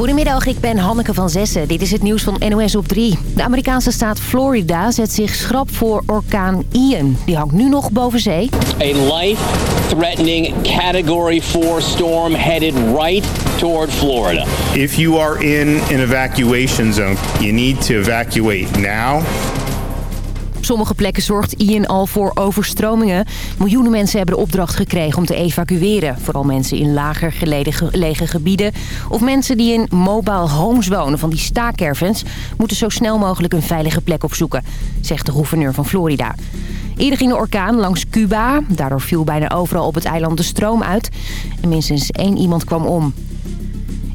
Goedemiddag, ik ben Hanneke van Zessen. Dit is het nieuws van NOS op 3. De Amerikaanse staat Florida zet zich schrap voor orkaan Ian. Die hangt nu nog boven zee. A life-threatening Category 4 storm headed right toward Florida. If you are in an evacuation zone, you need to evacuate now. Op sommige plekken zorgt Ian al voor overstromingen. Miljoenen mensen hebben de opdracht gekregen om te evacueren. Vooral mensen in lager gelegen gebieden. Of mensen die in mobile homes wonen, van die staakervens... moeten zo snel mogelijk een veilige plek opzoeken, zegt de gouverneur van Florida. Eerder ging de orkaan langs Cuba. Daardoor viel bijna overal op het eiland de stroom uit. En minstens één iemand kwam om.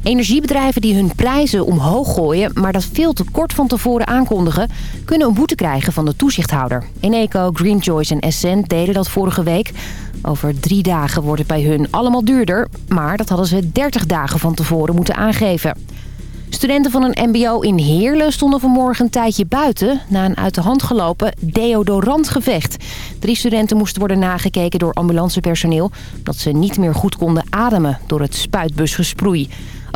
Energiebedrijven die hun prijzen omhoog gooien... maar dat veel te kort van tevoren aankondigen... kunnen een boete krijgen van de toezichthouder. Eneco, Greenchoice en Essent deden dat vorige week. Over drie dagen wordt het bij hun allemaal duurder... maar dat hadden ze 30 dagen van tevoren moeten aangeven. Studenten van een mbo in Heerlen stonden vanmorgen een tijdje buiten... na een uit de hand gelopen deodorantgevecht. Drie studenten moesten worden nagekeken door ambulancepersoneel... omdat ze niet meer goed konden ademen door het spuitbusgesproei.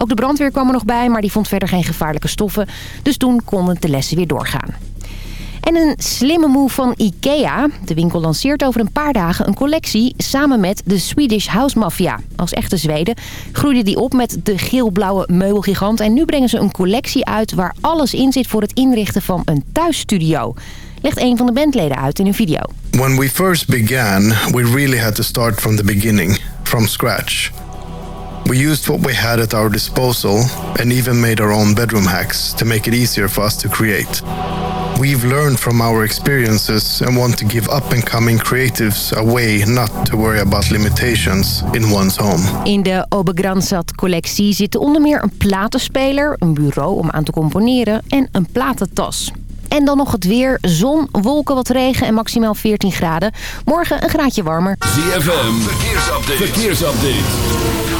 Ook de brandweer kwam er nog bij, maar die vond verder geen gevaarlijke stoffen. Dus toen konden de lessen weer doorgaan. En een slimme move van IKEA. De winkel lanceert over een paar dagen een collectie samen met de Swedish House Mafia. Als echte Zweden groeide die op met de geel-blauwe meubelgigant. En nu brengen ze een collectie uit waar alles in zit voor het inrichten van een thuisstudio. Legt een van de bandleden uit in een video. When we first began, we really had to start from the beginning, from scratch. We used what we had at our disposal and even made our own bedroom hacks to make it easier for us to create. We've learned from our experiences and want to give up and coming creatives a way not to worry about limitations in one's home. In de Obegransat collectie zitten onder meer een platenspeler, een bureau om aan te componeren en een platentas. En dan nog het weer. Zon, wolken, wat regen en maximaal 14 graden. Morgen een graadje warmer. ZFM, verkeersupdate. verkeersupdate.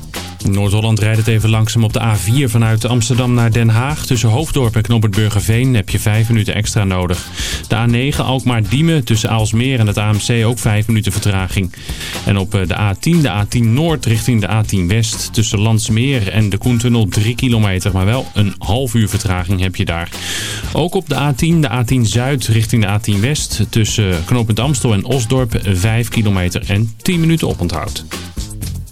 Noord-Holland rijdt het even langzaam op de A4 vanuit Amsterdam naar Den Haag. Tussen Hoofddorp en Knoop Burgerveen heb je 5 minuten extra nodig. De A9 Alkmaar-Diemen tussen Aalsmeer en het AMC ook 5 minuten vertraging. En op eh, de A10, de A10 Noord richting de A10 West tussen Landsmeer en de Koentunnel 3 kilometer. Maar wel een half uur vertraging heb je daar. Ook op de A10, de A10 Zuid richting de A10 West tussen Knooppunt Amstel en Osdorp 5 kilometer en 10 minuten oponthoud.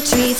In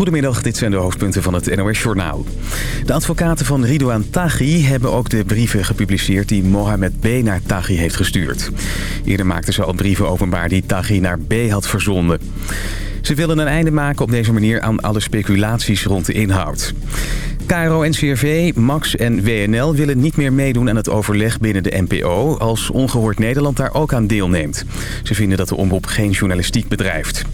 Goedemiddag, dit zijn de hoofdpunten van het NOS-journaal. De advocaten van Ridouan Taghi hebben ook de brieven gepubliceerd... die Mohamed B. naar Taghi heeft gestuurd. Eerder maakten ze al brieven openbaar die Taghi naar B. had verzonden. Ze willen een einde maken op deze manier aan alle speculaties rond de inhoud. KRO NCRV, Max en WNL willen niet meer meedoen aan het overleg binnen de NPO... als Ongehoord Nederland daar ook aan deelneemt. Ze vinden dat de omroep geen journalistiek bedrijft.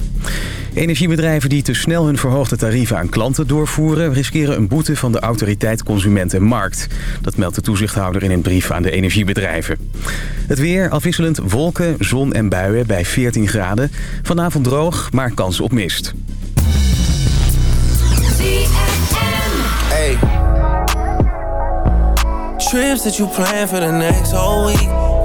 Energiebedrijven die te snel hun verhoogde tarieven aan klanten doorvoeren... riskeren een boete van de autoriteit Consument en Markt. Dat meldt de toezichthouder in een brief aan de energiebedrijven. Het weer afwisselend wolken, zon en buien bij 14 graden. Vanavond droog, maar kans op mist. Hey. Trips that you plan for the next week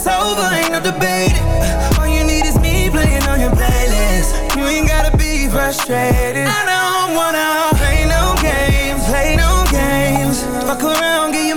it's over, ain't no debating. All you need is me playing on your playlist. You ain't gotta be frustrated. I don't wanna play no games, play no games. Fuck around, get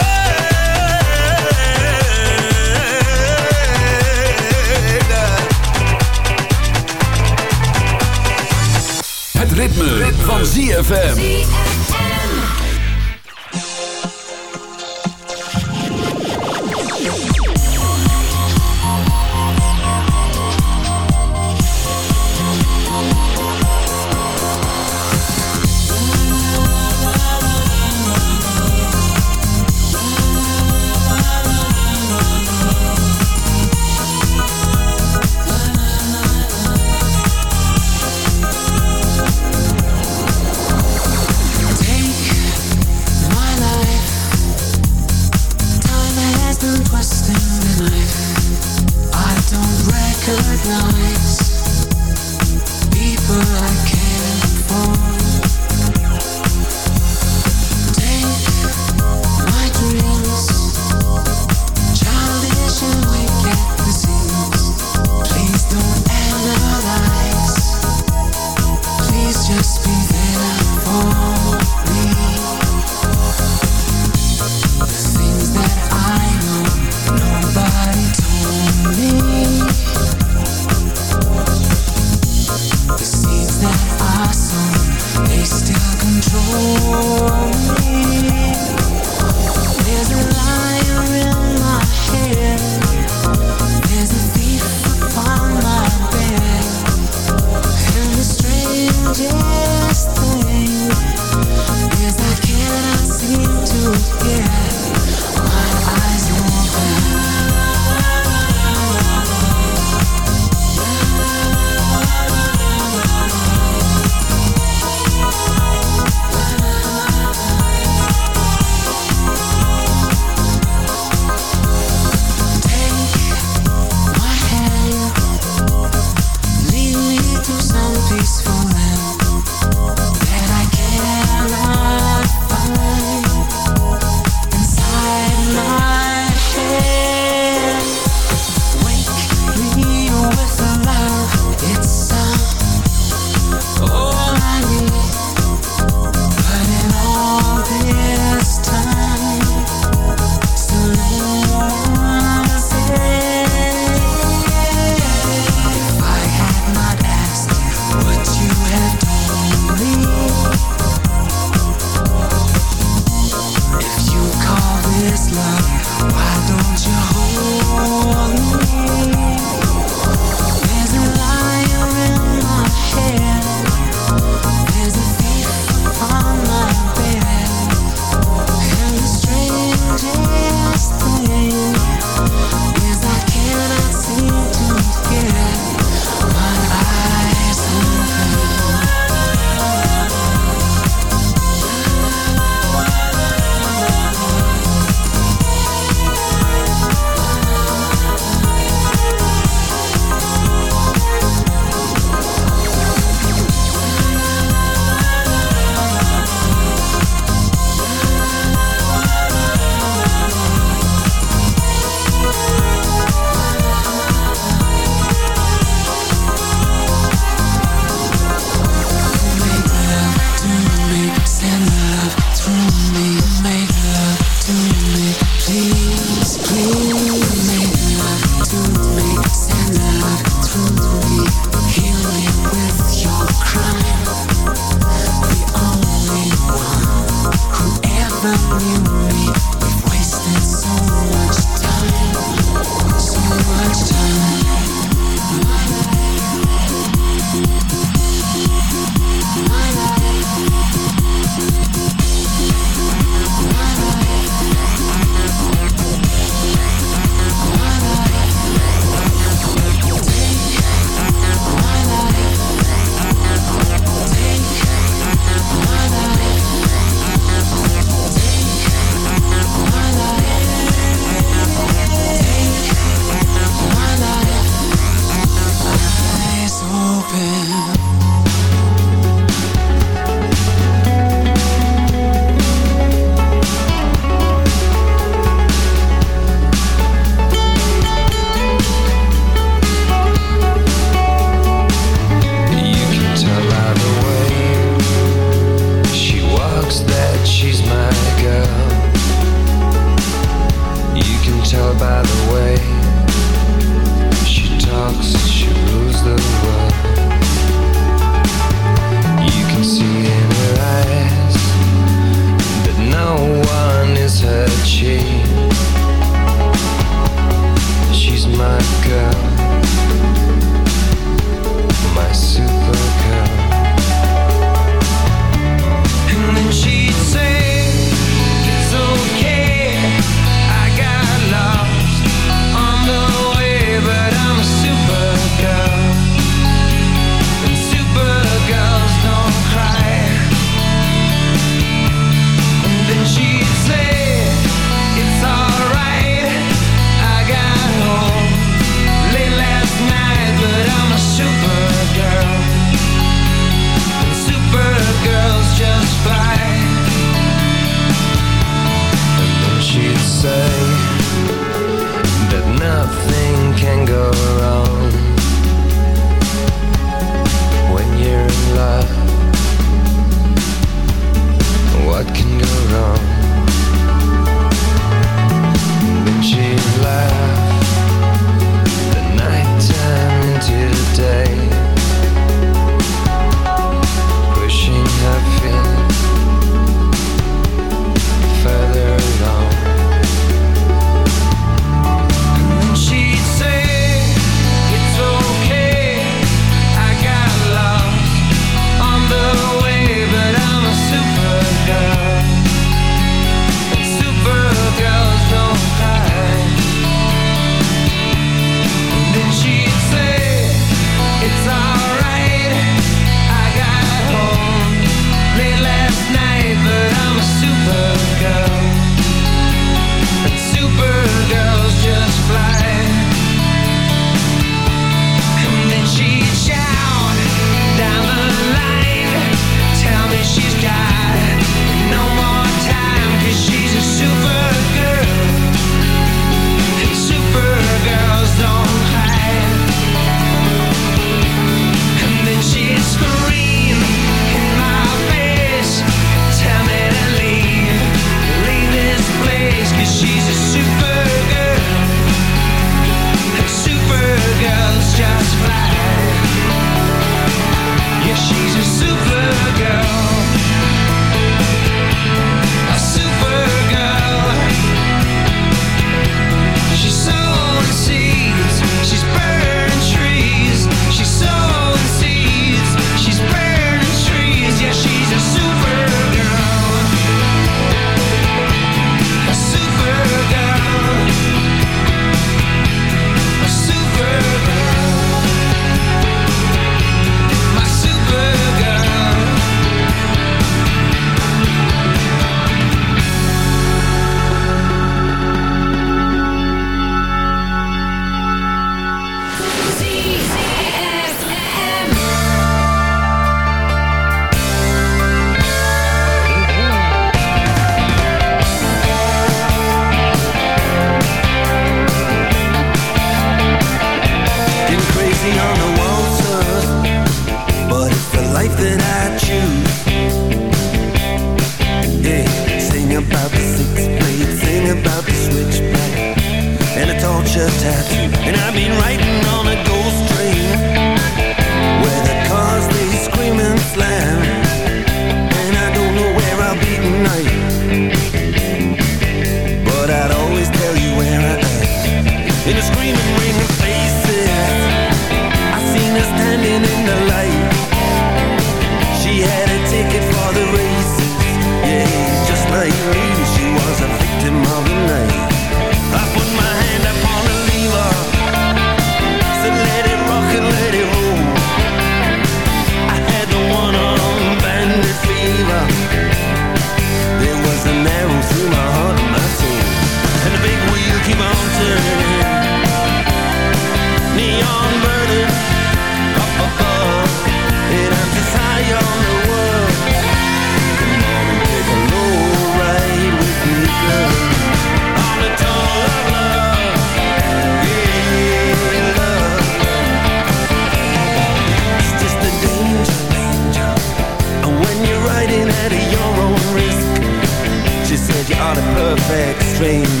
train